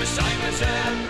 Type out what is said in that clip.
beside the sand.